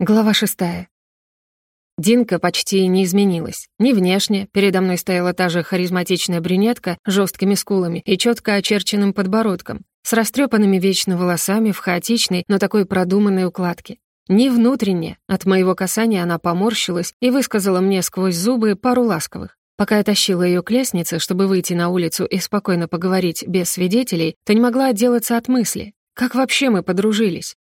Глава шестая. Динка почти не изменилась. Ни внешне, передо мной стояла та же харизматичная брюнетка с жесткими скулами и четко очерченным подбородком, с растрепанными вечно волосами в хаотичной, но такой продуманной укладке. Ни внутренне, от моего касания она поморщилась и высказала мне сквозь зубы пару ласковых. Пока я тащила ее к лестнице, чтобы выйти на улицу и спокойно поговорить без свидетелей, то не могла отделаться от мысли. Как вообще мы подружились?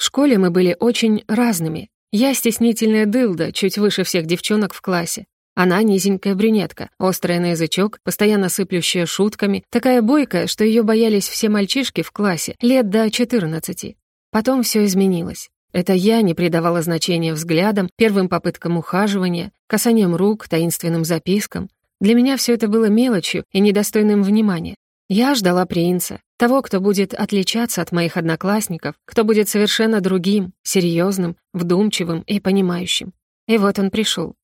В школе мы были очень разными. Я стеснительная дылда, чуть выше всех девчонок в классе. Она низенькая брюнетка, острая на язычок, постоянно сыплющая шутками, такая бойкая, что ее боялись все мальчишки в классе, лет до 14. Потом все изменилось. Это я не придавала значения взглядам, первым попыткам ухаживания, касанием рук, таинственным запискам. Для меня все это было мелочью и недостойным внимания. Я ждала принца, того, кто будет отличаться от моих одноклассников, кто будет совершенно другим, серьезным, вдумчивым и понимающим. И вот он пришел.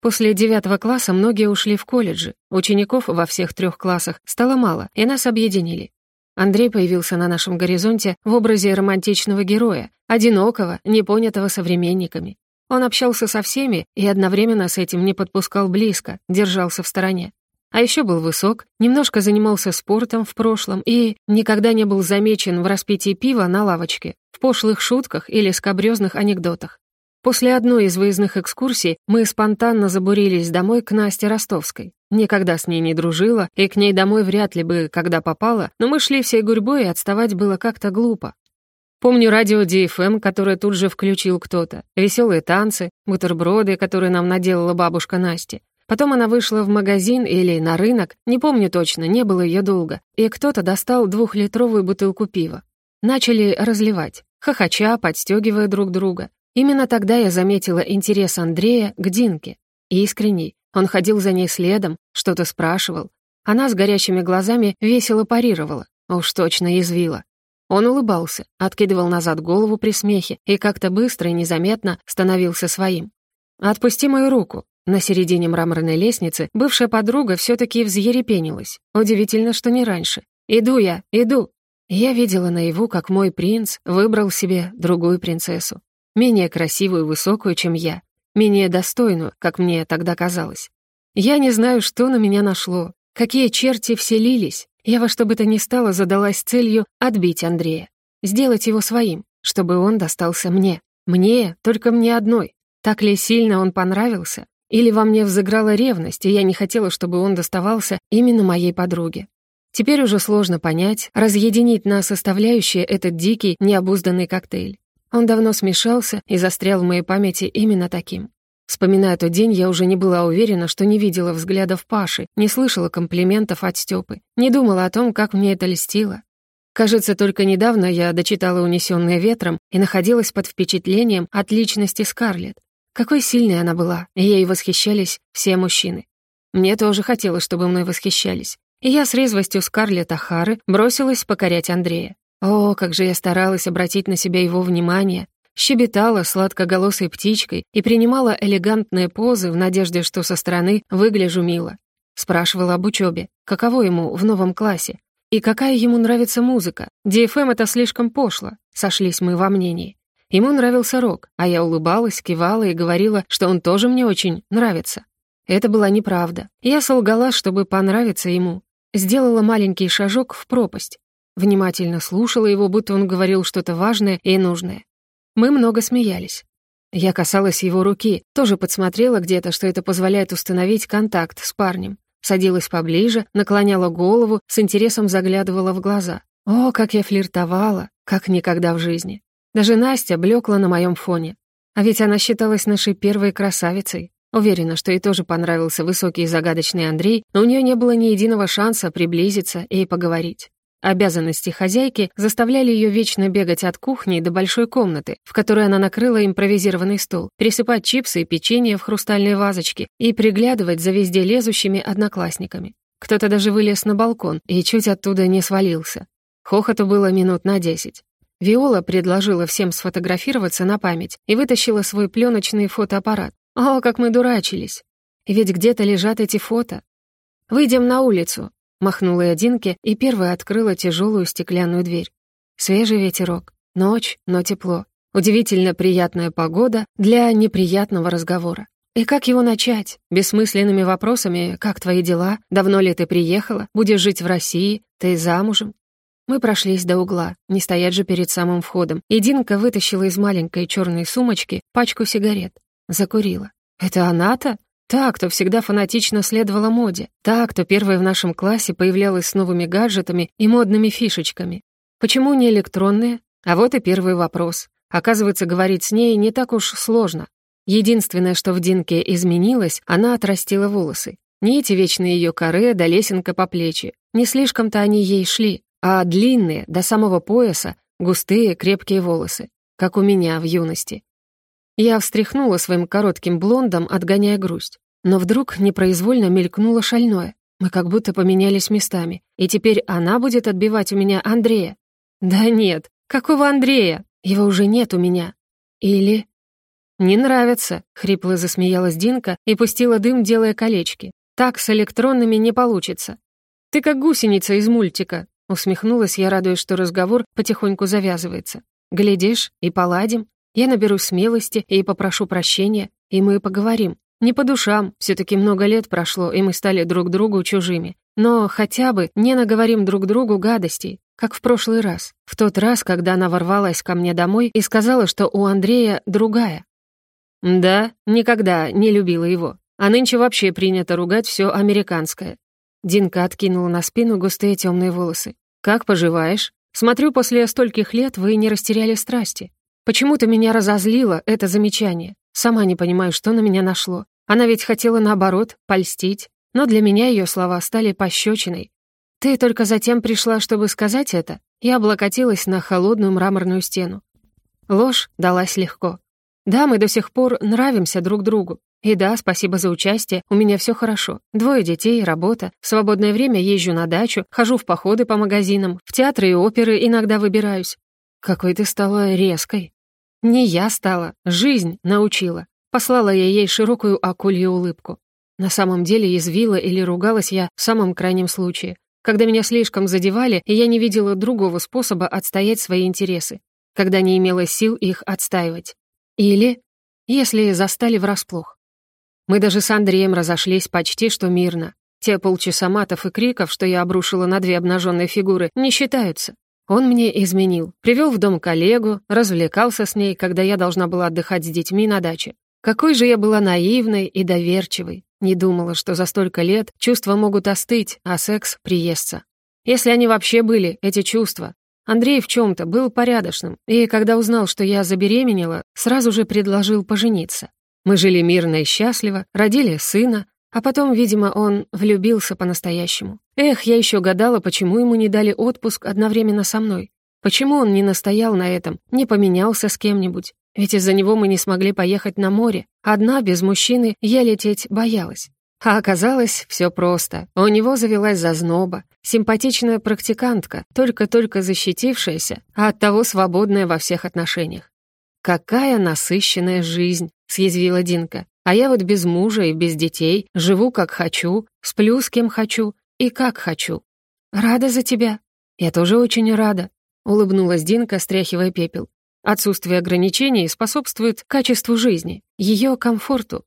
После девятого класса многие ушли в колледжи, учеников во всех трех классах стало мало, и нас объединили. Андрей появился на нашем горизонте в образе романтичного героя, одинокого, непонятого современниками. Он общался со всеми и одновременно с этим не подпускал близко, держался в стороне. А еще был высок, немножко занимался спортом в прошлом и никогда не был замечен в распитии пива на лавочке, в пошлых шутках или скабрёзных анекдотах. После одной из выездных экскурсий мы спонтанно забурились домой к Насте Ростовской. Никогда с ней не дружила, и к ней домой вряд ли бы, когда попала, но мы шли всей гурьбой, и отставать было как-то глупо. Помню радио DFM, которое тут же включил кто-то, веселые танцы, бутерброды, которые нам наделала бабушка Насти, Потом она вышла в магазин или на рынок, не помню точно, не было ее долго, и кто-то достал двухлитровую бутылку пива. Начали разливать, хохоча, подстегивая друг друга. Именно тогда я заметила интерес Андрея к Динке. Искренний. Он ходил за ней следом, что-то спрашивал. Она с горящими глазами весело парировала, уж точно язвила. Он улыбался, откидывал назад голову при смехе и как-то быстро и незаметно становился своим. «Отпусти мою руку», на середине мраморной лестницы бывшая подруга все-таки взъерепенилась. Удивительно, что не раньше. «Иду я, иду!» Я видела наяву, как мой принц выбрал себе другую принцессу. Менее красивую и высокую, чем я. Менее достойную, как мне тогда казалось. Я не знаю, что на меня нашло. Какие черти вселились. Я во что бы то ни стало задалась целью отбить Андрея. Сделать его своим, чтобы он достался мне. Мне, только мне одной. Так ли сильно он понравился? Или во мне взыграла ревность, и я не хотела, чтобы он доставался именно моей подруге. Теперь уже сложно понять, разъединить на составляющие этот дикий, необузданный коктейль. Он давно смешался и застрял в моей памяти именно таким. Вспоминая тот день, я уже не была уверена, что не видела взглядов Паши, не слышала комплиментов от Стёпы, не думала о том, как мне это льстило. Кажется, только недавно я дочитала «Унесённая ветром» и находилась под впечатлением от личности Скарлетт. Какой сильной она была, и ей восхищались все мужчины. Мне тоже хотелось, чтобы мной восхищались. И я с резвостью Скарлетт Ахары бросилась покорять Андрея. О, как же я старалась обратить на себя его внимание, щебетала сладкоголосой птичкой и принимала элегантные позы в надежде, что со стороны выгляжу мило. Спрашивала об учебе, каково ему в новом классе, и какая ему нравится музыка. DFM — это слишком пошло, сошлись мы во мнении. Ему нравился рок, а я улыбалась, кивала и говорила, что он тоже мне очень нравится. Это была неправда. Я солгала, чтобы понравиться ему. Сделала маленький шажок в пропасть. Внимательно слушала его, будто он говорил что-то важное и нужное. Мы много смеялись. Я касалась его руки, тоже подсмотрела где-то, что это позволяет установить контакт с парнем. Садилась поближе, наклоняла голову, с интересом заглядывала в глаза. О, как я флиртовала, как никогда в жизни. Даже Настя блекла на моем фоне. А ведь она считалась нашей первой красавицей. Уверена, что ей тоже понравился высокий и загадочный Андрей, но у нее не было ни единого шанса приблизиться и поговорить. Обязанности хозяйки заставляли ее вечно бегать от кухни до большой комнаты, в которой она накрыла импровизированный стол, пересыпать чипсы и печенье в хрустальные вазочки и приглядывать за везде лезущими одноклассниками. Кто-то даже вылез на балкон и чуть оттуда не свалился. Хохоту было минут на десять. Виола предложила всем сфотографироваться на память и вытащила свой пленочный фотоаппарат. О, как мы дурачились! Ведь где-то лежат эти фото. «Выйдем на улицу», — махнула я и первая открыла тяжелую стеклянную дверь. Свежий ветерок. Ночь, но тепло. Удивительно приятная погода для неприятного разговора. И как его начать? Бессмысленными вопросами «Как твои дела? Давно ли ты приехала? Будешь жить в России? Ты замужем?» Мы прошлись до угла, не стоять же перед самым входом, и Динка вытащила из маленькой черной сумочки пачку сигарет. Закурила. «Это она-то?» Та, кто всегда фанатично следовала моде. Та, кто первая в нашем классе появлялась с новыми гаджетами и модными фишечками. Почему не электронные? А вот и первый вопрос. Оказывается, говорить с ней не так уж сложно. Единственное, что в Динке изменилось, она отрастила волосы. Не эти вечные ее коры да лесенка по плечи. Не слишком-то они ей шли, а длинные, до самого пояса, густые, крепкие волосы, как у меня в юности. Я встряхнула своим коротким блондом, отгоняя грусть. Но вдруг непроизвольно мелькнуло шальное. Мы как будто поменялись местами. И теперь она будет отбивать у меня Андрея. Да нет, какого Андрея? Его уже нет у меня. Или... «Не нравится», — хрипло засмеялась Динка и пустила дым, делая колечки. «Так с электронными не получится». «Ты как гусеница из мультика», — усмехнулась я, радуясь, что разговор потихоньку завязывается. «Глядишь, и поладим. Я наберусь смелости и попрошу прощения, и мы поговорим. Не по душам, все таки много лет прошло, и мы стали друг другу чужими. Но хотя бы не наговорим друг другу гадостей, как в прошлый раз. В тот раз, когда она ворвалась ко мне домой и сказала, что у Андрея другая. Да, никогда не любила его. А нынче вообще принято ругать все американское. Динка откинула на спину густые темные волосы. «Как поживаешь? Смотрю, после стольких лет вы не растеряли страсти. Почему-то меня разозлило это замечание. Сама не понимаю, что на меня нашло. Она ведь хотела, наоборот, польстить. Но для меня ее слова стали пощечиной. «Ты только затем пришла, чтобы сказать это?» Я облокотилась на холодную мраморную стену. Ложь далась легко. Да, мы до сих пор нравимся друг другу. И да, спасибо за участие, у меня все хорошо. Двое детей, работа, в свободное время езжу на дачу, хожу в походы по магазинам, в театры и оперы иногда выбираюсь. Какой ты стала резкой. Не я стала, жизнь научила. Послала я ей широкую акулью улыбку. На самом деле язвила или ругалась я в самом крайнем случае, когда меня слишком задевали, и я не видела другого способа отстоять свои интересы, когда не имела сил их отстаивать. Или если застали врасплох. Мы даже с Андреем разошлись почти что мирно. Те полчаса матов и криков, что я обрушила на две обнаженные фигуры, не считаются. Он мне изменил, привел в дом коллегу, развлекался с ней, когда я должна была отдыхать с детьми на даче. Какой же я была наивной и доверчивой. Не думала, что за столько лет чувства могут остыть, а секс — приестся. Если они вообще были, эти чувства. Андрей в чем то был порядочным, и когда узнал, что я забеременела, сразу же предложил пожениться. Мы жили мирно и счастливо, родили сына, а потом, видимо, он влюбился по-настоящему. Эх, я еще гадала, почему ему не дали отпуск одновременно со мной. Почему он не настоял на этом, не поменялся с кем-нибудь? Ведь из-за него мы не смогли поехать на море. Одна, без мужчины, я лететь боялась. А оказалось, все просто. У него завелась зазноба, симпатичная практикантка, только-только защитившаяся, а оттого свободная во всех отношениях. «Какая насыщенная жизнь!» — съязвила Динка. А я вот без мужа и без детей, живу как хочу, сплю с кем хочу и как хочу. Рада за тебя. Я тоже очень рада, улыбнулась Динка, стряхивая пепел. Отсутствие ограничений способствует качеству жизни, ее комфорту.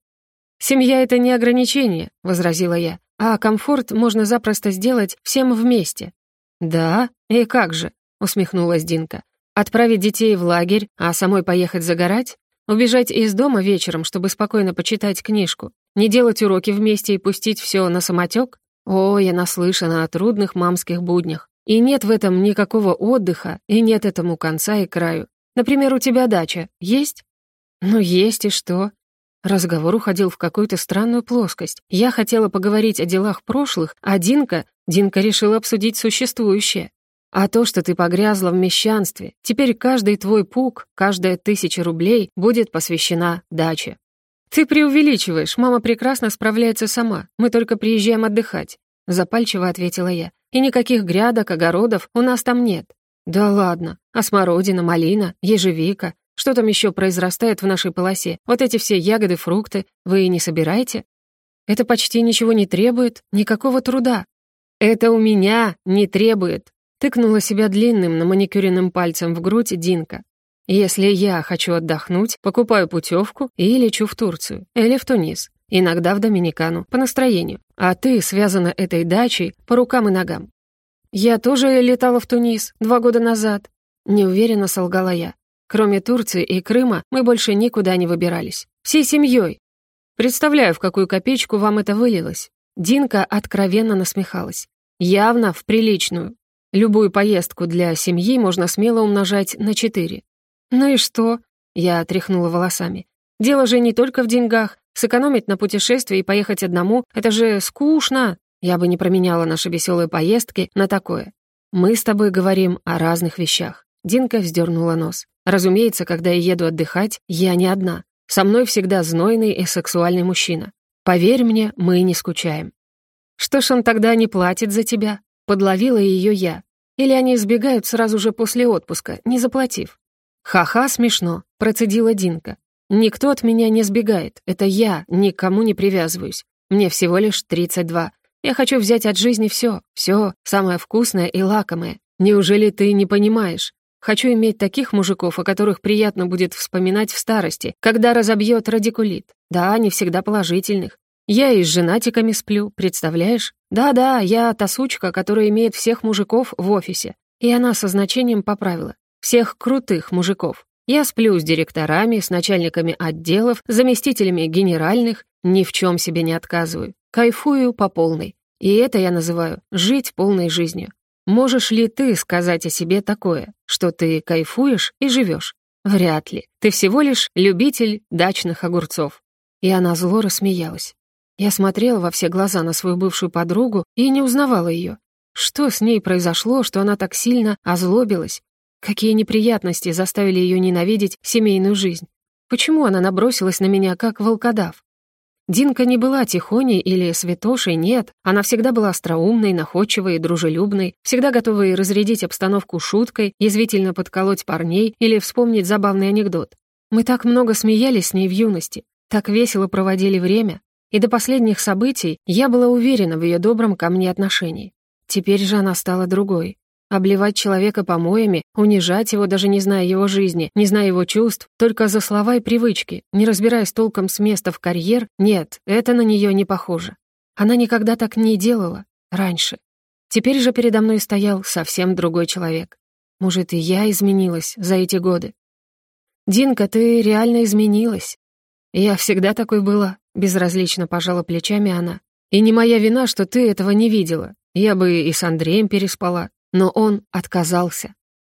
«Семья — это не ограничение», — возразила я, «а комфорт можно запросто сделать всем вместе». «Да? И как же?» — усмехнулась Динка. «Отправить детей в лагерь, а самой поехать загорать? Убежать из дома вечером, чтобы спокойно почитать книжку, не делать уроки вместе и пустить все на самотек? О, я наслышана о трудных мамских буднях. И нет в этом никакого отдыха, и нет этому конца и краю. Например, у тебя дача есть? Ну, есть, и что? Разговор уходил в какую-то странную плоскость. Я хотела поговорить о делах прошлых, а Динка... Динка решила обсудить существующее. А то, что ты погрязла в мещанстве, теперь каждый твой пук, каждая тысяча рублей будет посвящена даче. Ты преувеличиваешь, мама прекрасно справляется сама, мы только приезжаем отдыхать. Запальчиво ответила я. И никаких грядок, огородов у нас там нет. Да ладно, а смородина, малина, ежевика, что там еще произрастает в нашей полосе? Вот эти все ягоды, фрукты вы не собираете? Это почти ничего не требует, никакого труда. Это у меня не требует, Тыкнула себя длинным, на маникюренным пальцем в грудь Динка. Если я хочу отдохнуть, покупаю путевку и лечу в Турцию или в Тунис, иногда в Доминикану, по настроению. А ты связана этой дачей по рукам и ногам. Я тоже летала в Тунис два года назад. Неуверенно солгала я. Кроме Турции и Крыма мы больше никуда не выбирались. Всей семьей. Представляю, в какую копеечку вам это вылилось. Динка откровенно насмехалась. Явно в приличную. Любую поездку для семьи можно смело умножать на четыре. «Ну и что?» — я тряхнула волосами. «Дело же не только в деньгах. Сэкономить на путешествии и поехать одному — это же скучно. Я бы не променяла наши веселые поездки на такое. Мы с тобой говорим о разных вещах». Динка вздернула нос. «Разумеется, когда я еду отдыхать, я не одна. Со мной всегда знойный и сексуальный мужчина. Поверь мне, мы не скучаем». «Что ж он тогда не платит за тебя?» Подловила ее я. Или они сбегают сразу же после отпуска, не заплатив? «Ха-ха, смешно», — процедила Динка. «Никто от меня не сбегает. Это я, никому не привязываюсь. Мне всего лишь 32. Я хочу взять от жизни все, все, самое вкусное и лакомое. Неужели ты не понимаешь? Хочу иметь таких мужиков, о которых приятно будет вспоминать в старости, когда разобьет радикулит. Да, не всегда положительных. Я и с женатиками сплю, представляешь? Да-да, я та сучка, которая имеет всех мужиков в офисе. И она со значением поправила. Всех крутых мужиков. Я сплю с директорами, с начальниками отделов, заместителями генеральных, ни в чем себе не отказываю. Кайфую по полной. И это я называю «жить полной жизнью». Можешь ли ты сказать о себе такое, что ты кайфуешь и живешь? Вряд ли. Ты всего лишь любитель дачных огурцов. И она зло рассмеялась. Я смотрела во все глаза на свою бывшую подругу и не узнавала ее. Что с ней произошло, что она так сильно озлобилась? Какие неприятности заставили ее ненавидеть семейную жизнь? Почему она набросилась на меня, как волкодав? Динка не была тихоней или святошей, нет. Она всегда была остроумной, находчивой, дружелюбной, всегда готовой разрядить обстановку шуткой, язвительно подколоть парней или вспомнить забавный анекдот. Мы так много смеялись с ней в юности, так весело проводили время, и до последних событий я была уверена в ее добром ко мне отношении. Теперь же она стала другой. Обливать человека помоями, унижать его, даже не зная его жизни, не зная его чувств, только за слова и привычки, не разбираясь толком с места в карьер, нет, это на нее не похоже. Она никогда так не делала. Раньше. Теперь же передо мной стоял совсем другой человек. Может, и я изменилась за эти годы. «Динка, ты реально изменилась. Я всегда такой была. Безразлично пожала плечами она. «И не моя вина, что ты этого не видела. Я бы и с Андреем переспала, но он отказался.